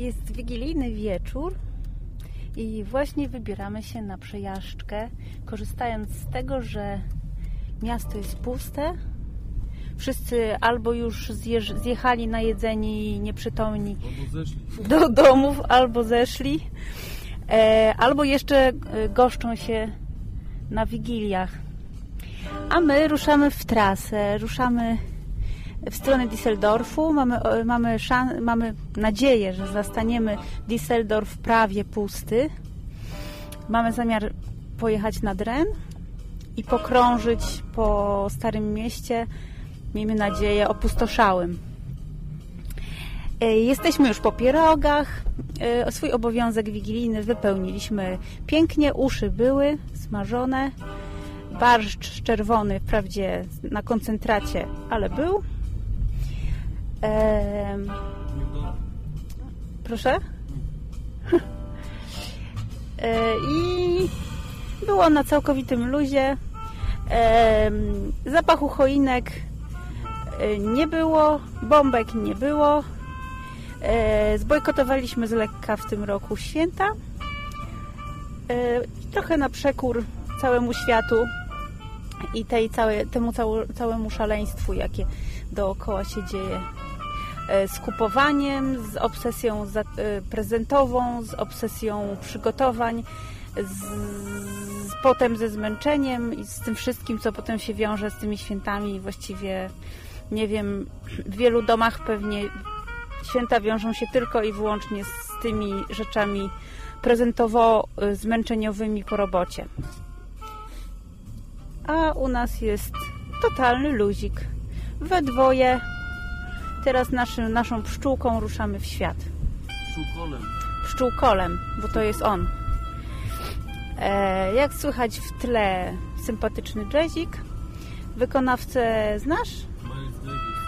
Jest wigilijny wieczór i właśnie wybieramy się na przejażdżkę, korzystając z tego, że miasto jest puste. Wszyscy albo już zjechali na jedzeni nieprzytomni do domów, albo zeszli, e, albo jeszcze e, goszczą się na wigiliach. A my ruszamy w trasę, ruszamy w stronę Düsseldorfu. Mamy, o, mamy, szan- mamy nadzieję, że zastaniemy Düsseldorf prawie pusty. Mamy zamiar pojechać nad Ren i pokrążyć po Starym Mieście, miejmy nadzieję, opustoszałym. E, Jesteśmy już po pierogach. E, Swój obowiązek wigilijny wypełniliśmy pięknie. Uszy były smażone. Barszcz czerwony, wprawdzie na koncentracie, ale był. Proszę? E, I było na całkowitym luzie. Zapachu choinek e, nie było, bombek nie było. E, Zbojkotowaliśmy z lekka w tym roku święta. Trochę na przekór całemu światu i tej całe, temu całe, całemu szaleństwu, jakie dookoła się dzieje z kupowaniem, z obsesją e, prezentową, z obsesją przygotowań, z, z, potem ze zmęczeniem i z tym wszystkim, co potem się wiąże z tymi świętami. Właściwie nie wiem, w wielu domach pewnie święta wiążą się tylko i wyłącznie z tymi rzeczami prezentowo-zmęczeniowymi po robocie. A u nas jest totalny luzik. We dwoje Teraz naszym, naszą pszczółką ruszamy w świat. Szukolem. Pszczółkolem, bo to jest on. E, jak słychać w tle sympatyczny jazzik. Wykonawcę znasz? Miles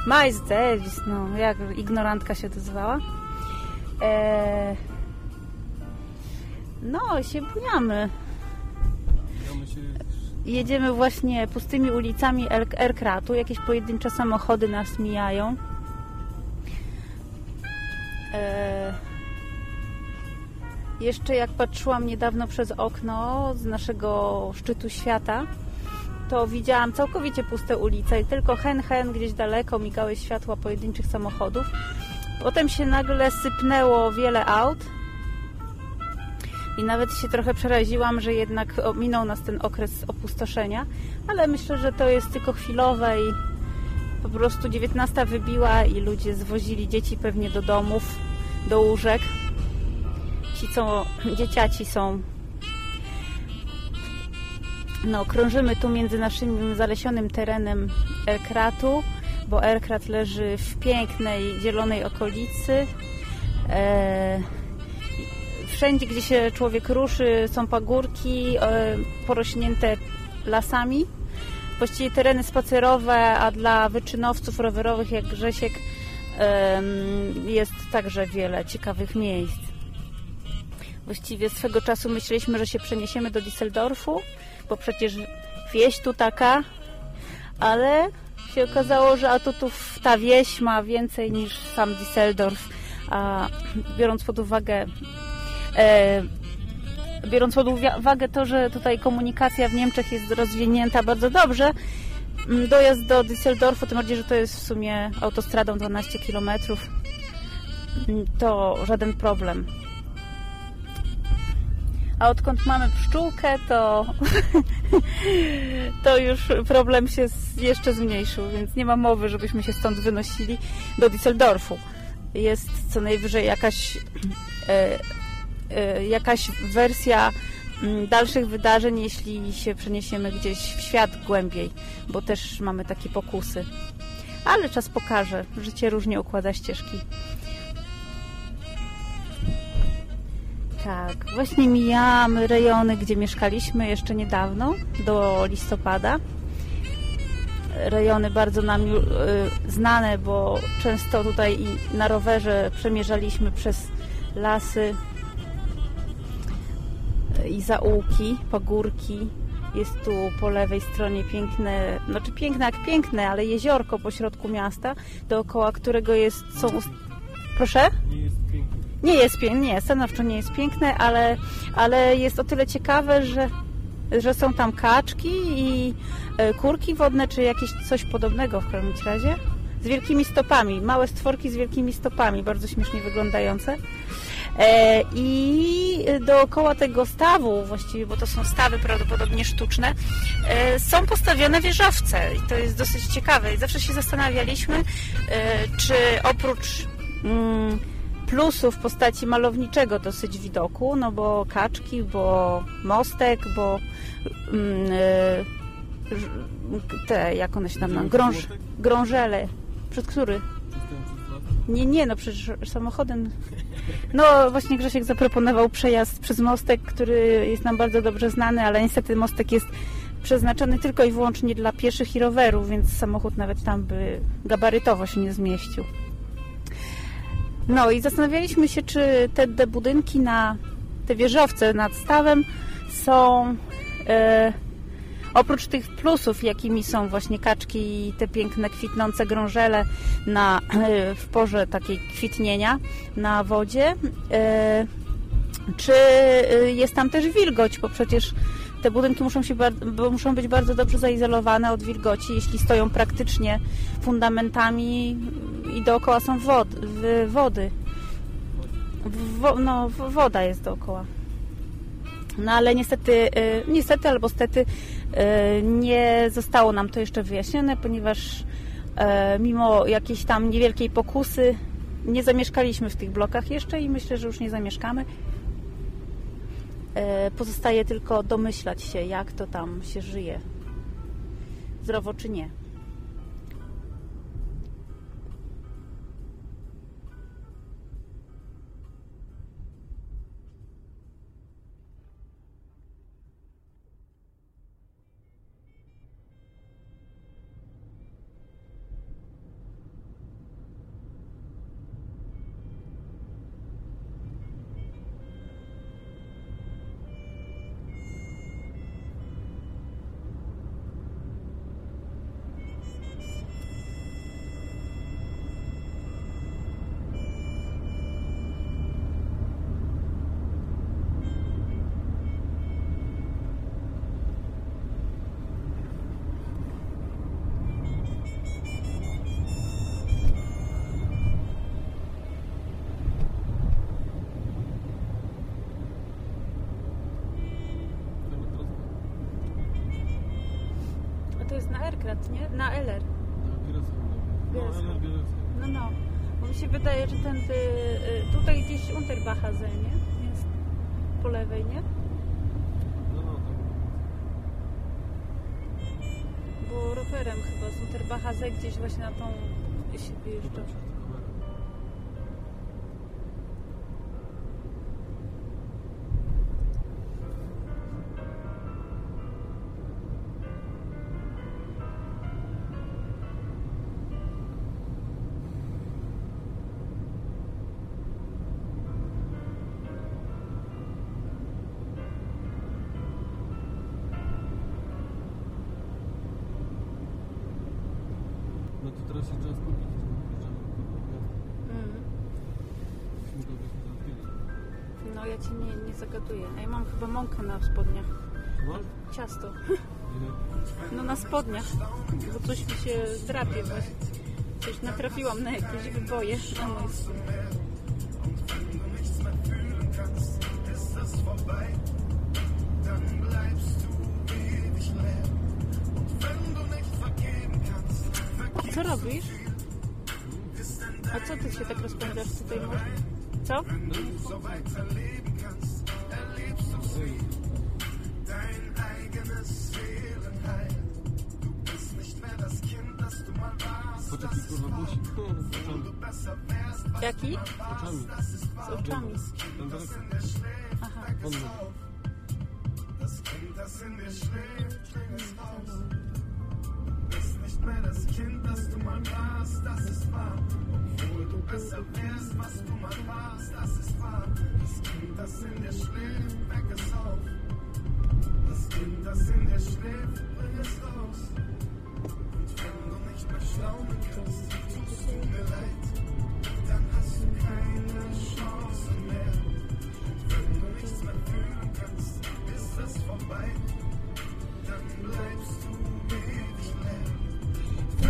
Miles Davis. Davis, no jak ignorantka się dozwała. E, no, się bujamy. Jedziemy właśnie pustymi ulicami El- Erkratu. Jakieś pojedyncze samochody nas mijają. E... Jeszcze jak patrzyłam niedawno przez okno z naszego szczytu świata, to widziałam całkowicie puste ulice i tylko hen hen gdzieś daleko migały światła pojedynczych samochodów. Potem się nagle sypnęło wiele aut i nawet się trochę przeraziłam, że jednak minął nas ten okres opustoszenia, ale myślę, że to jest tylko chwilowe i po prostu 19 wybiła i ludzie zwozili dzieci pewnie do domów, do łóżek. Ci, co dzieciaci są. No, krążymy tu między naszym zalesionym terenem Erkratu, bo Erkrat leży w pięknej, zielonej okolicy. Eee, wszędzie, gdzie się człowiek ruszy, są pagórki e, porośnięte lasami. Właściwie tereny spacerowe, a dla wyczynowców rowerowych jak Grzesiek jest także wiele ciekawych miejsc. Właściwie swego czasu myśleliśmy, że się przeniesiemy do Düsseldorfu, bo przecież wieś tu taka, ale się okazało, że atutów ta wieś ma więcej niż sam Düsseldorf, a biorąc pod uwagę e, biorąc pod uwagę to, że tutaj komunikacja w Niemczech jest rozwinięta bardzo dobrze, mm, dojazd do Düsseldorfu, tym bardziej, że to jest w sumie autostradą 12 km, to żaden problem. A odkąd mamy pszczółkę, to, to już problem się jeszcze zmniejszył, więc nie ma mowy, żebyśmy się stąd wynosili do Düsseldorfu. Jest co najwyżej jakaś e, jakaś wersja mm, dalszych wydarzeń, jeśli się przeniesiemy gdzieś w świat głębiej, bo też mamy takie pokusy. Ale czas pokaże. Życie różnie układa ścieżki. Tak, właśnie mijamy rejony, gdzie mieszkaliśmy jeszcze niedawno, do listopada. Rejony bardzo nam y, znane, bo często tutaj na rowerze przemierzaliśmy przez lasy i zaułki, pagórki. Jest tu po lewej stronie piękne, znaczy piękne jak piękne, ale jeziorko pośrodku miasta, dookoła którego jest, są... Proszę? Nie jest piękny. Nie jest piękne, nie, stanowczo nie jest piękne, ale, ale jest o tyle ciekawe, że, że są tam kaczki i e, kurki wodne, czy jakieś coś podobnego w każdym razie. Z wielkimi stopami, małe stworki z wielkimi stopami, bardzo śmiesznie wyglądające. E, I dookoła tego stawu, właściwie, bo to są stawy prawdopodobnie sztuczne, e, są postawione wieżowce. I to jest dosyć ciekawe. I zawsze się zastanawialiśmy, e, czy oprócz mm, plusów w postaci malowniczego dosyć widoku, no bo kaczki, bo mostek, bo mm, te, jak one się tam grąż, grążele. Przed który? Nie, nie, no przecież samochodem. No właśnie Grzesiek zaproponował przejazd przez mostek, który jest nam bardzo dobrze znany, ale niestety mostek jest przeznaczony tylko i wyłącznie dla pieszych i rowerów, więc samochód nawet tam by gabarytowo się nie zmieścił. No i zastanawialiśmy się, czy te, te budynki na te wieżowce nad stawem są e, oprócz tych plusów, jakimi są właśnie kaczki i te piękne kwitnące grążele na, e, w porze takiej kwitnienia na wodzie, e, czy e, jest tam też wilgoć, bo przecież te budynki muszą, się, muszą być bardzo dobrze zaizolowane od wilgoci, jeśli stoją praktycznie fundamentami i dookoła są wody. wody. Wo, no, woda jest dookoła. No ale niestety, niestety albo stety nie zostało nam to jeszcze wyjaśnione, ponieważ mimo jakiejś tam niewielkiej pokusy nie zamieszkaliśmy w tych blokach jeszcze i myślę, że już nie zamieszkamy. E, pozostaje tylko domyślać się, jak to tam się żyje. Zdrowo czy nie. Erkrat, nie? Na LR. No, no, no. Bo mi się wydaje, że ten y, y, tutaj gdzieś Unterbachase, nie? Jest po lewej, nie? No, no, Bo rowerem chyba z Unterbachase gdzieś właśnie na tą się wyjeżdża. Teraz się trzeba skupić. Mm. No ja ci nie, nie zagaduję. A ja mam chyba mąkę na spodniach. Masz? Ciasto. No na spodniach. Bo coś mi się drapie właśnie. Coś natrafiłam na jakieś wyboje na soweit erleben kannst, erlebst du sie. Dein eigenes Seelenheil. Du bist nicht mehr das Kind, das du mal warst. Das ist wahr. Du besser wärst, was Jackie? du mal warst. Das ist wahr. Du bist Kind, das in dir schläft, weck es auf. Das Kind, das in dir schläft, weck es auf. Das Kind, das du mal warst, das ist wahr. Obwohl du besser wärst, was du mal warst, das ist wahr. Das Kind, das in dir schläft, weck es auf. Das Kind, das in dir schläft, bring es raus. Und wenn du nicht mehr schlaumen kannst, tust du mir leid, dann hast du keine Chance mehr. Und wenn du nichts mehr fühlen kannst, ist es vorbei, dann bleibst du ewig leer. Nie.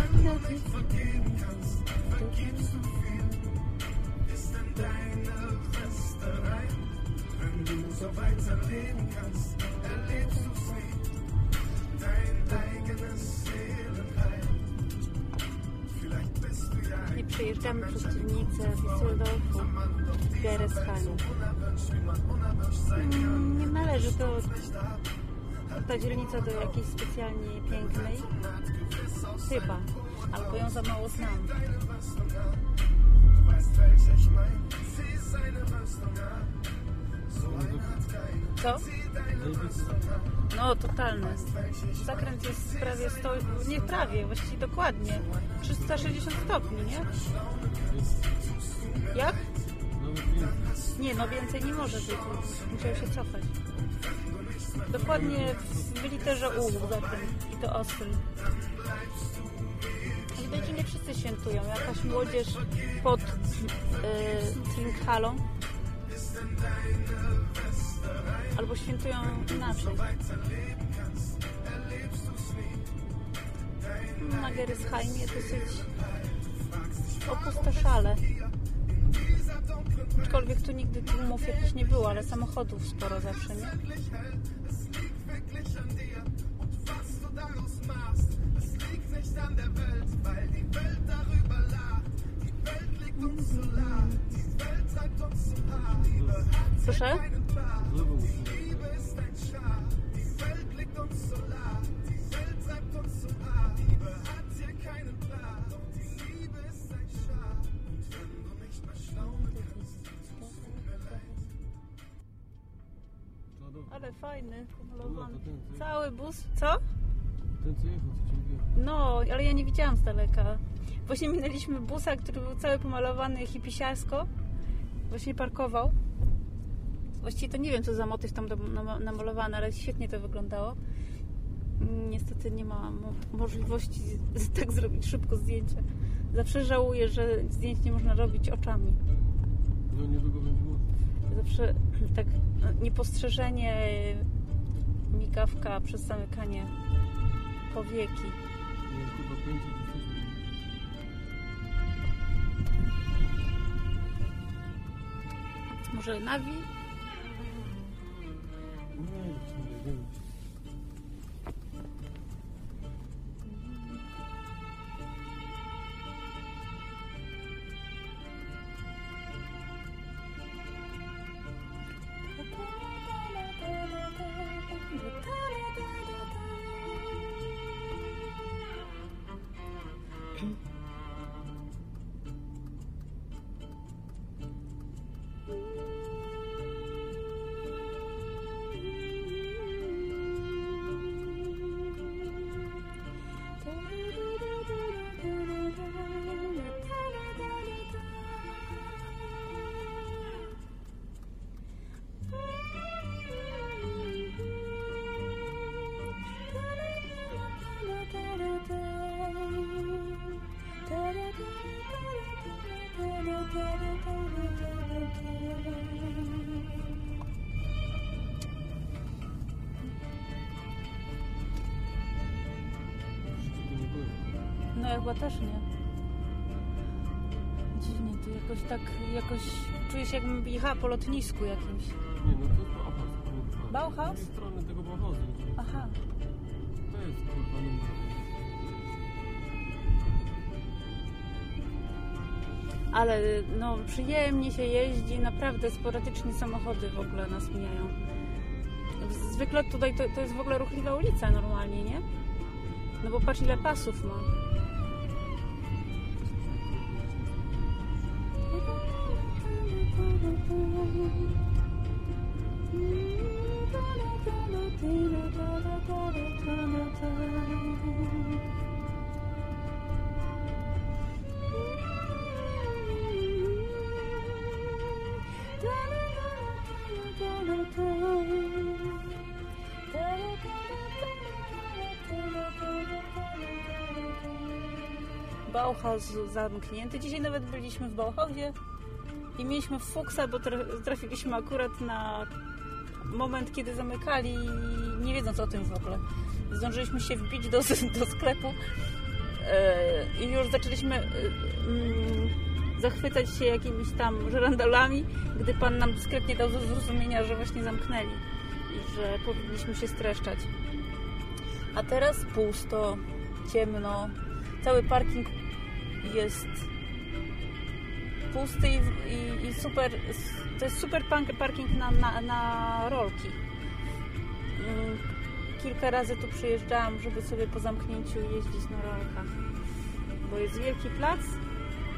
Przejeżdżamy przez dzielnicę Düsseldorfu, Gereshanu. Mm, nie należy to ta dzielnica do jakiejś specjalnie pięknej. Chyba. Albo ją za mało znam. Co? No, totalny. Zakręt jest prawie 100, nie prawie, właściwie dokładnie. 360 stopni, nie? Jak? Nie, no więcej nie może być. Musiał się cofać. Dokładnie w literze U zakręt i to ostry. Widać, nie wszyscy świętują. Jakaś młodzież pod y, albo świętują inaczej. Na Gerysheimie dosyć opustoszale. Aczkolwiek tu nigdy tłumów jakichś nie było, ale samochodów sporo zawsze, nie? glitsch an dir und was du daraus machst, es liegt nicht an der Welt, weil die Welt darüber lacht. Die Welt liegt uns zu lacht, die Welt treibt uns zu hart. Liebe hat so? Cały bus. Co? ten co jechał, co mówiłem. No, ale ja nie widziałam z daleka. Właśnie minęliśmy busa, który był cały pomalowany hipisiarsko. Właśnie parkował. Właściwie to nie wiem, co za motyw tam namalowany, ale świetnie to wyglądało. Niestety nie ma mo- możliwości tak zrobić szybko zdjęcia. Zawsze żałuję, że zdjęć nie można robić oczami. No niedługo będzie można. Zawsze tak no, niepostrzeżenie, migawka przez zamykanie powieki. Nie wiem, chyba 500 jesteśmy. Może Navi? No ja chyba też nie. Dziwnie, tu jakoś tak, jakoś czuję się jakbym jechała po lotnisku jakimś. Nie, no to jest Bauhaus. kurwa. Bauhaus? Z drugiej strony tego Bauhausu. Aha. To jest kurwa numer. Ale no przyjemnie się jeździ, naprawdę sporadycznie samochody w ogóle nas mijają. Zwykle tutaj to, to jest w ogóle ruchliwa ulica normalnie, nie? No bo patrz ile pasów ma. Bauhaus zamknięty. Dzisiaj nawet byliśmy w Bauhausie i mieliśmy fuksa, bo tra- trafiliśmy akurat na moment, kiedy zamykali, nie wiedząc o tym w ogóle. Zdążyliśmy się wbić do, do sklepu e, i już zaczęliśmy e, mm, zachwycać się jakimiś tam żerandolami, gdy Pan nam dyskretnie dał do zrozumienia, że właśnie zamknęli i że powinniśmy się streszczać. A teraz pusto, ciemno, cały parking jest pusty i, i, i super, to jest super parking na, na, na rolki. Mm, Kilka razy tu przyjeżdżałam, żeby sobie po zamknięciu jeździć na rolkach, bo jest wielki plac,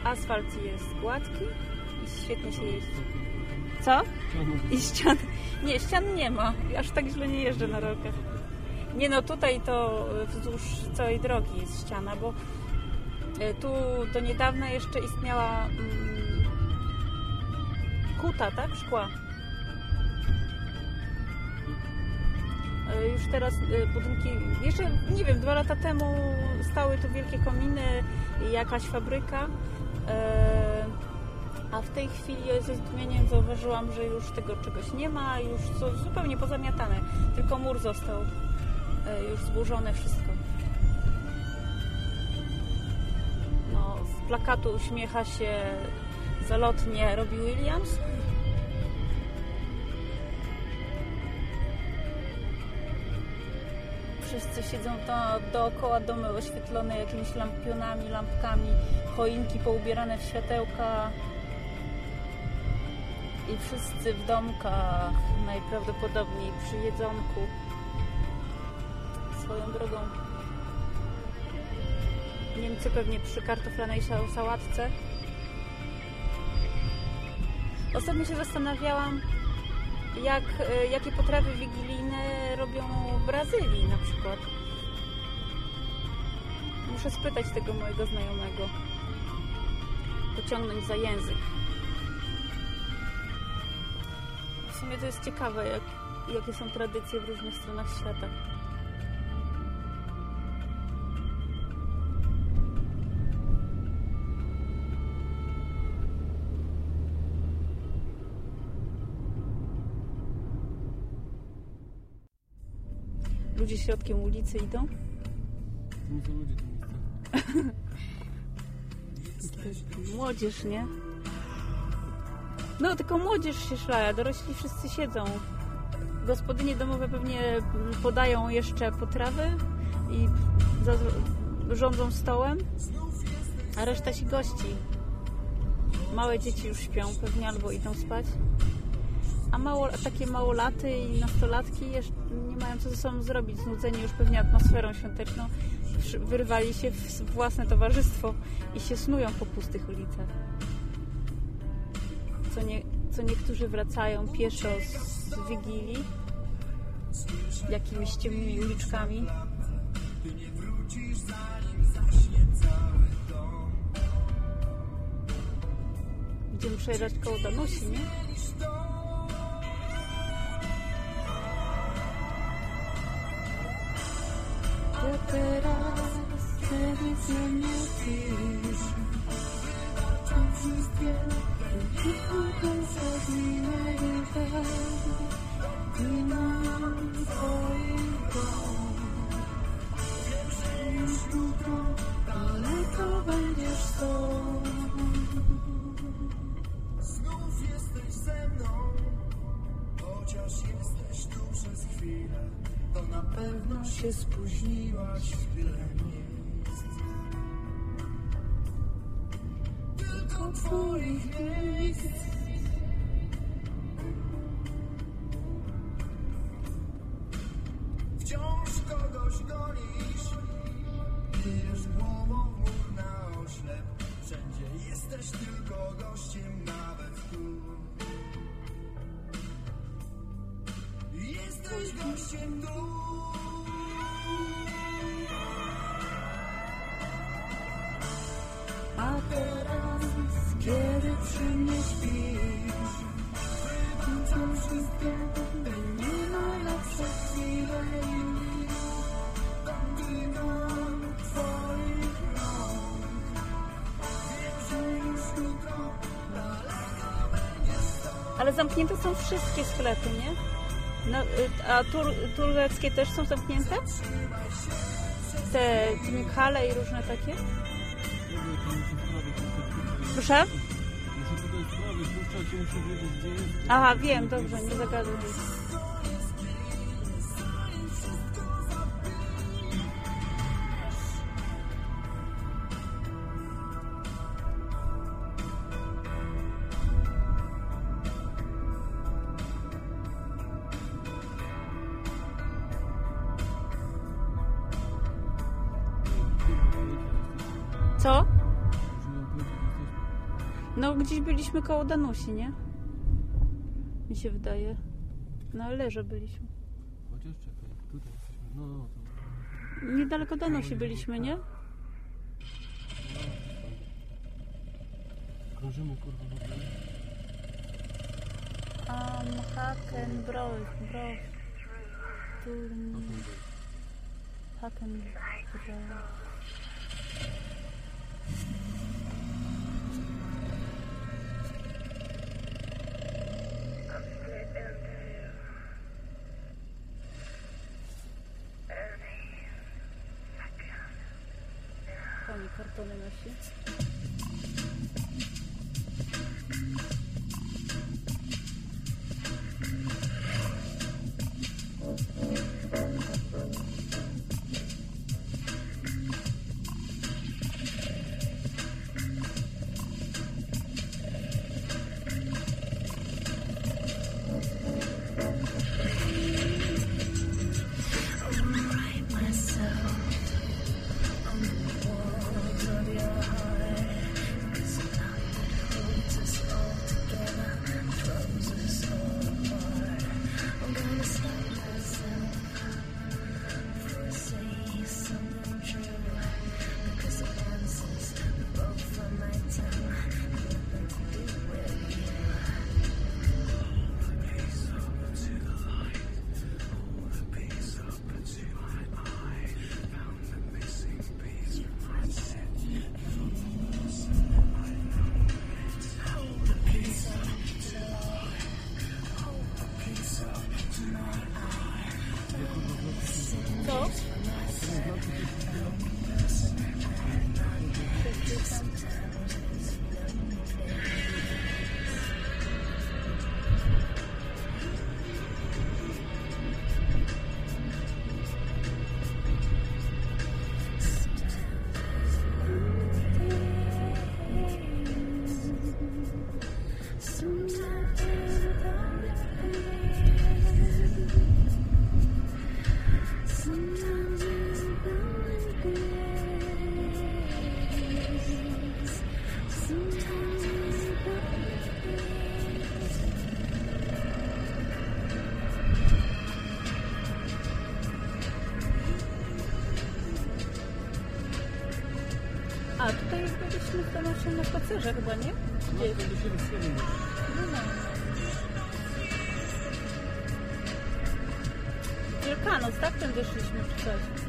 asfalt jest gładki i świetnie się jeździ. Co? I ścian. Nie, ścian nie ma. Aż tak źle nie jeżdżę na rolkach. Nie no, tutaj to wzdłuż całej drogi jest ściana, bo e, tu do niedawna jeszcze istniała mm, kuta, tak? Szkła. E, Już teraz e, budynki, jeszcze nie wiem, dwa lata temu stały tu wielkie kominy i jakaś fabryka. E, a w tej chwili ze zdumieniem zauważyłam, że już tego czegoś nie ma, już co zupełnie pozamiatane. Tylko mur został e, już zburzone wszystko. No, z plakatu uśmiecha się zalotnie Robbie Williams. Siedzą do, dookoła domy oświetlone jakimiś lampionami, lampkami, choinki poubierane w światełka. I wszyscy w domkach najprawdopodobniej przy jedzonku. Swoją drogą. Niemcy pewnie przy kartoflanej sa- sałatce. Ostatnio się zastanawiałam jak, e, jakie potrawy wigilijne robią w Brazylii na przykład muszę spytać tego mojego znajomego pociągnąć za język w sumie to jest ciekawe, jak, jakie są tradycje w różnych stronach świata. Ludzie środkiem ulicy idą. To nie są ludzie, to. Młodzież, nie? No, tylko młodzież się szlaja, dorośli wszyscy siedzą. Gospodynie domowe pewnie podają jeszcze potrawy i rządzą stołem, a reszta się gości. Małe dzieci już śpią pewnie albo idą spać. A mało, takie małolaty i nastolatki jeszcze nie mają co ze sobą zrobić, znudzeni już pewnie atmosferą świąteczną. Wyrwali się w własne towarzystwo i się snują po pustych ulicach. Co, nie, co niektórzy wracają pieszo z, z Wigilii jakimiś ciemnymi uliczkami. Będziemy przejeżdżać koło Danusi, nie? Wtedy ze mnie pisz To wszystkie Nie mam Już jutro daleko będziesz stąd. Znów jesteś ze mną, chociaż jesteś tu przez chwilę, to na pewno się spóźniłaś w wiele miejsc. Tylko twoich zamknięte są wszystkie sklepy, nie? No, y, a tur, tureckie też są zamknięte? Te Hale i różne takie? Proszę? wypuszczać, ja muszę wiedzieć, gdzie jest. Aha, wiem, dobrze, nie zagaduj. Byliśmy koło Danusi, nie? Mi się wydaje. Na Leże byliśmy. Chociaż czekaj, tutaj jesteśmy. No, no, to... Niedaleko Danusi byliśmy, nie? Krążymy kurwa w ogóle. Um, Haken, Brow, Brow. Turn, Haken, Brow. картонной вообще. Byliśmy z Damaszem na spacerze chyba, nie? Się rozstrzeliło. No, no. Wielkanoc, tak? Tędy szliśmy czy coś?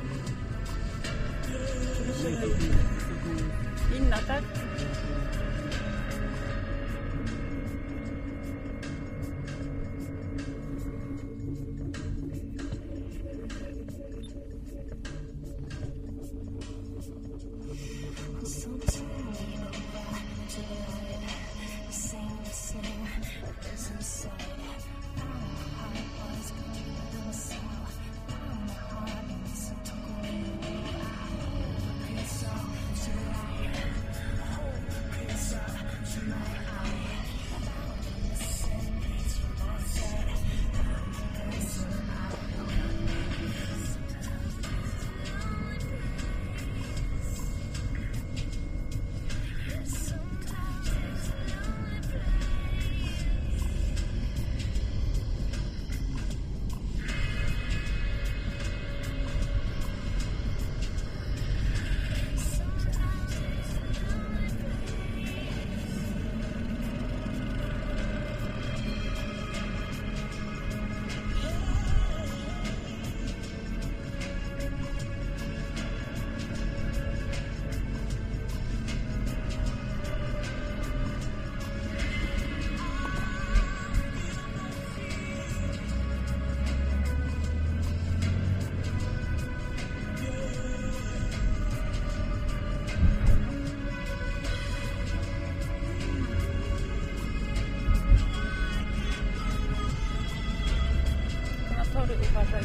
Uważaj.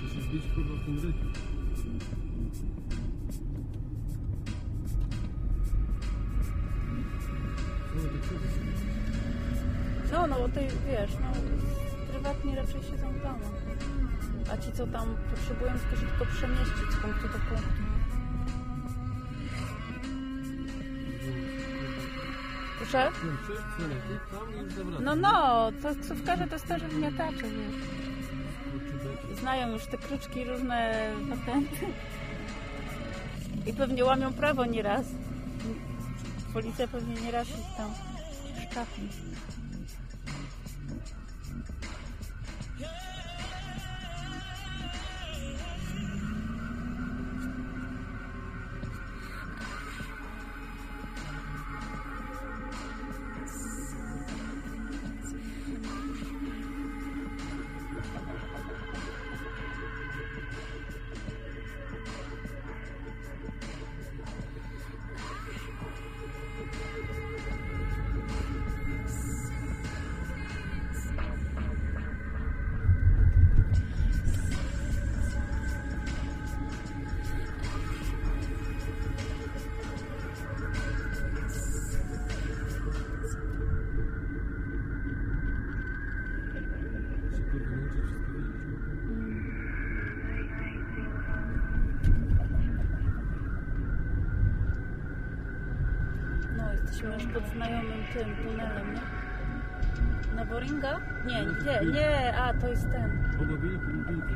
To się kurwa w tym ryciu. No to to? No, bo ty wiesz, no prywatnie raczej siedzą w domu. A ci co tam potrzebują tylko się tylko przemieścić z punktu do punktu. Zawracam. No no, to taksówkarze to starzy wmiatacze, wiesz. Znają już te kruczki, różne patenty. I pewnie łamią prawo nieraz. Policja pewnie nieraz ich tam szkapi. Pod znajomym tym tunelem, nie? Na Boringa? Nie, nie, nie, a to jest ten. Oba wilki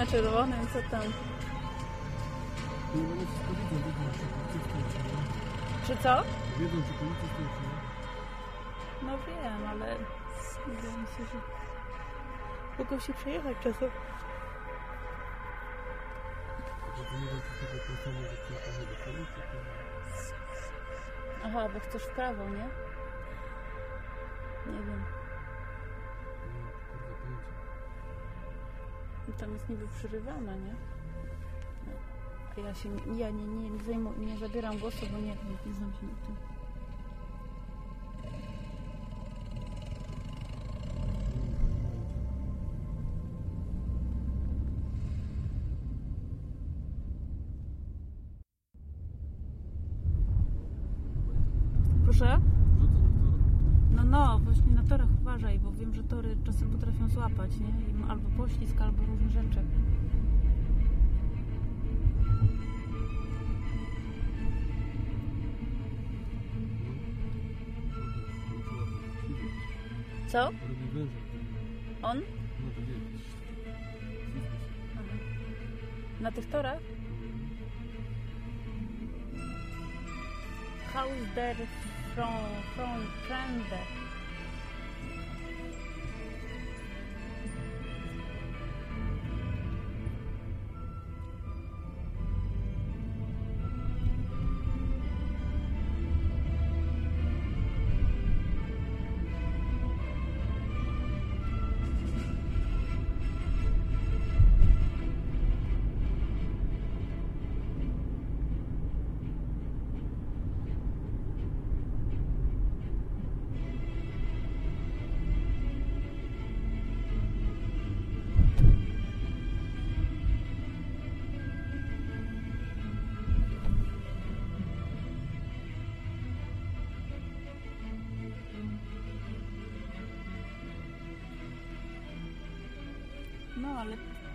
na czerwonym, co tam? Czy? Czy co? Wiedzą, czy policja nie? No wiem, ale wydaje mi się, że mogą się przejechać czasem. Czy. Aha, bo chcesz w prawo, nie? Nie wiem. Tam jest niby przerywane, nie? No. A ja się nie, ja nie, nie, nie, zajmu, nie zabieram głosu, bo nie nie znam się na tym. Złapać, nie? Albo poślizg, albo różne rzeczy. Co? On? No. Na tych torach? Haus der Front, Front.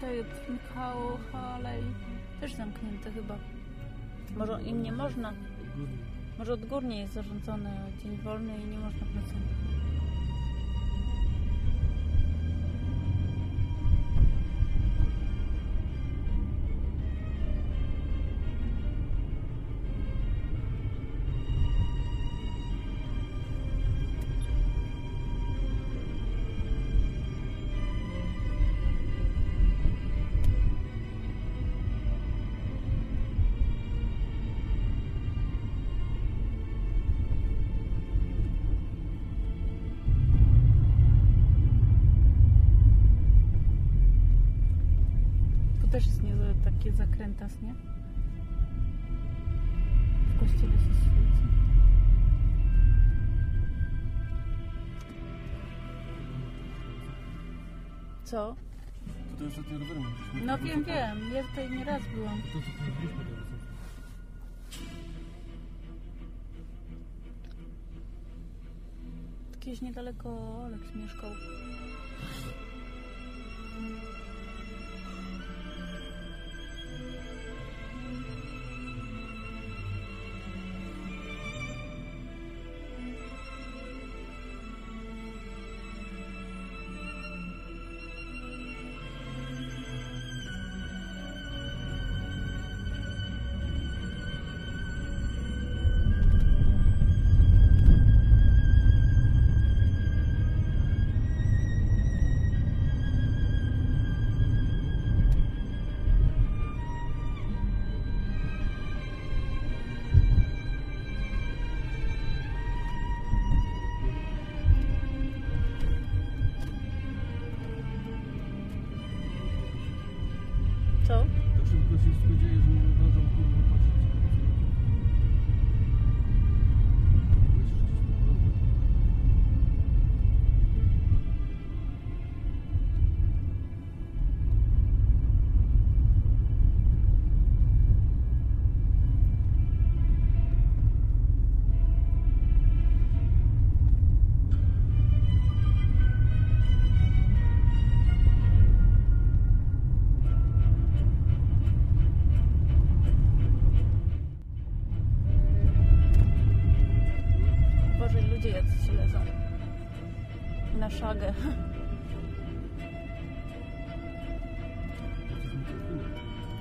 Tutaj Michał Halej też zamknięte chyba. Może im nie można. Odgórnie. Może odgórnie jest zarządzony dzień wolny i nie można pracować. Zakrętas, nie? W kościele się świeci. Co? Tutaj ostatnio rowerem byliśmy. No wiem, wiem. Ja tutaj nie raz byłam. To co tu byliśmy wysoko. Kiedyś niedaleko Olek mieszkał.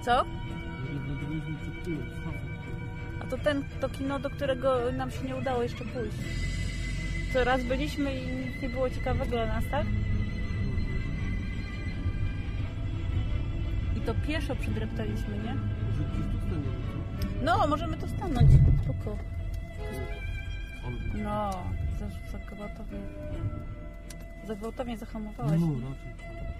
Co? A to ten, to kino, do którego nam się nie udało jeszcze pójść. Co raz byliśmy i nic nie było ciekawego dla nas, tak? I to pieszo przydreptaliśmy, nie? Może gdzieś tu staniemy, co? No, możemy tu stanąć. Spoko. No, za, za gwałtownie. Za gwałtownie zahamowałeś. No, raczej.